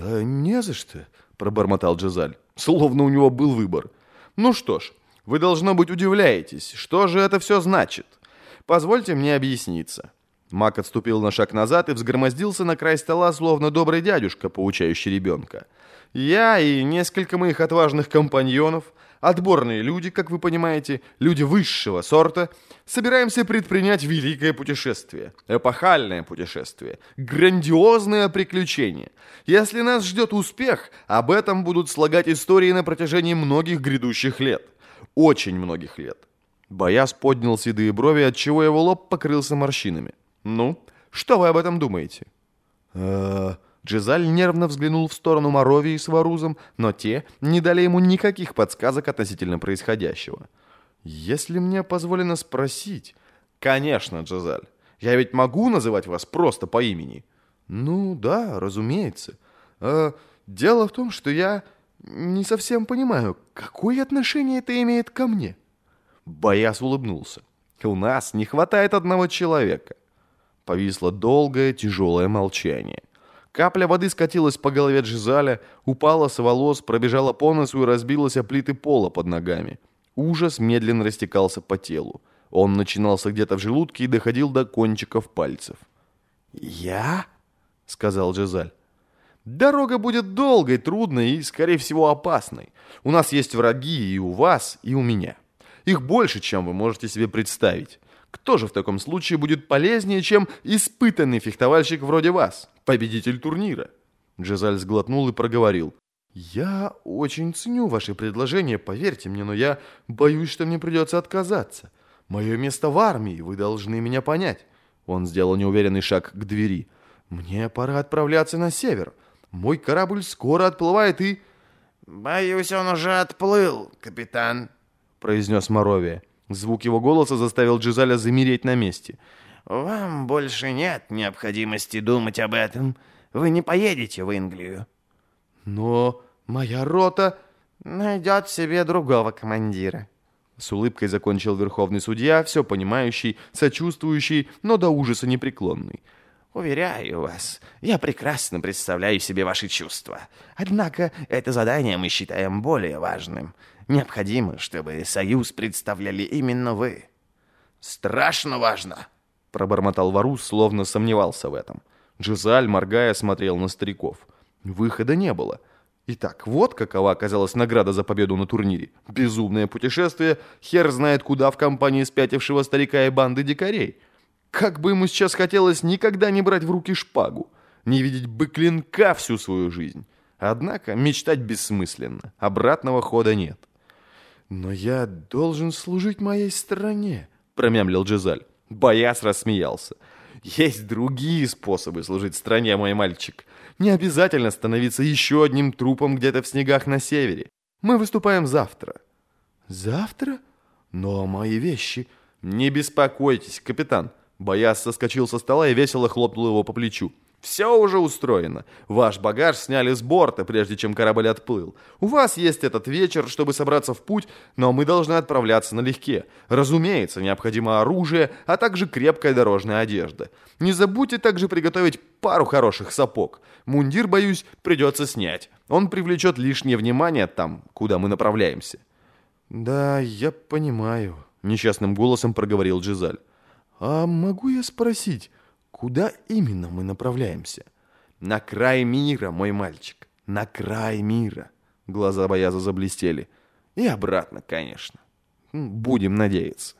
«Да не за что», — пробормотал Джазаль, словно у него был выбор. «Ну что ж, вы, должно быть, удивляетесь, что же это все значит? Позвольте мне объясниться». Мак отступил на шаг назад и взгромоздился на край стола, словно добрый дядюшка, поучающий ребенка. «Я и несколько моих отважных компаньонов, отборные люди, как вы понимаете, люди высшего сорта, собираемся предпринять великое путешествие, эпохальное путешествие, грандиозное приключение. Если нас ждет успех, об этом будут слагать истории на протяжении многих грядущих лет. Очень многих лет». Бояс поднял седые брови, отчего его лоб покрылся морщинами. «Ну, что вы об этом думаете?» «Э-э...» Джизаль нервно взглянул в сторону Моровии с Варузом, но те не дали ему никаких подсказок относительно происходящего. «Если мне позволено спросить...» «Конечно, Джизаль. Я ведь могу называть вас просто по имени?» «Ну, да, разумеется. Э, дело в том, что я не совсем понимаю, какое отношение это имеет ко мне?» Бояс улыбнулся. «У нас не хватает одного человека». Повисло долгое, тяжелое молчание. Капля воды скатилась по голове Джизаля, упала с волос, пробежала по носу и разбилась о плиты пола под ногами. Ужас медленно растекался по телу. Он начинался где-то в желудке и доходил до кончиков пальцев. «Я?» — сказал Джизаль. «Дорога будет долгой, трудной и, скорее всего, опасной. У нас есть враги и у вас, и у меня. Их больше, чем вы можете себе представить. Кто же в таком случае будет полезнее, чем испытанный фехтовальщик вроде вас, победитель турнира?» Джезаль сглотнул и проговорил. «Я очень ценю ваши предложения, поверьте мне, но я боюсь, что мне придется отказаться. Мое место в армии, вы должны меня понять». Он сделал неуверенный шаг к двери. «Мне пора отправляться на север. Мой корабль скоро отплывает и...» «Боюсь, он уже отплыл, капитан», — произнес Моровия. Звук его голоса заставил Джизаля замереть на месте. «Вам больше нет необходимости думать об этом. Вы не поедете в Англию». «Но моя рота...» «Найдет себе другого командира». С улыбкой закончил верховный судья, все понимающий, сочувствующий, но до ужаса непреклонный. «Уверяю вас, я прекрасно представляю себе ваши чувства. Однако это задание мы считаем более важным. Необходимо, чтобы союз представляли именно вы». «Страшно важно», — пробормотал Варус, словно сомневался в этом. Джизаль, моргая, смотрел на стариков. Выхода не было. Итак, вот какова оказалась награда за победу на турнире. Безумное путешествие, хер знает куда в компании спятившего старика и банды дикарей. Как бы ему сейчас хотелось никогда не брать в руки шпагу, не видеть бы клинка всю свою жизнь. Однако мечтать бессмысленно, обратного хода нет. «Но я должен служить моей стране», — промямлил Джизаль. Бояс рассмеялся. «Есть другие способы служить стране, мой мальчик. Не обязательно становиться еще одним трупом где-то в снегах на севере. Мы выступаем завтра». «Завтра? Но мои вещи...» «Не беспокойтесь, капитан. Бояс соскочил со стола и весело хлопнул его по плечу. «Все уже устроено. Ваш багаж сняли с борта, прежде чем корабль отплыл. У вас есть этот вечер, чтобы собраться в путь, но мы должны отправляться налегке. Разумеется, необходимо оружие, а также крепкая дорожная одежда. Не забудьте также приготовить пару хороших сапог. Мундир, боюсь, придется снять. Он привлечет лишнее внимание там, куда мы направляемся». «Да, я понимаю», — несчастным голосом проговорил Джизаль. «А могу я спросить, куда именно мы направляемся?» «На край мира, мой мальчик, на край мира!» Глаза Бояза заблестели. «И обратно, конечно. Будем надеяться».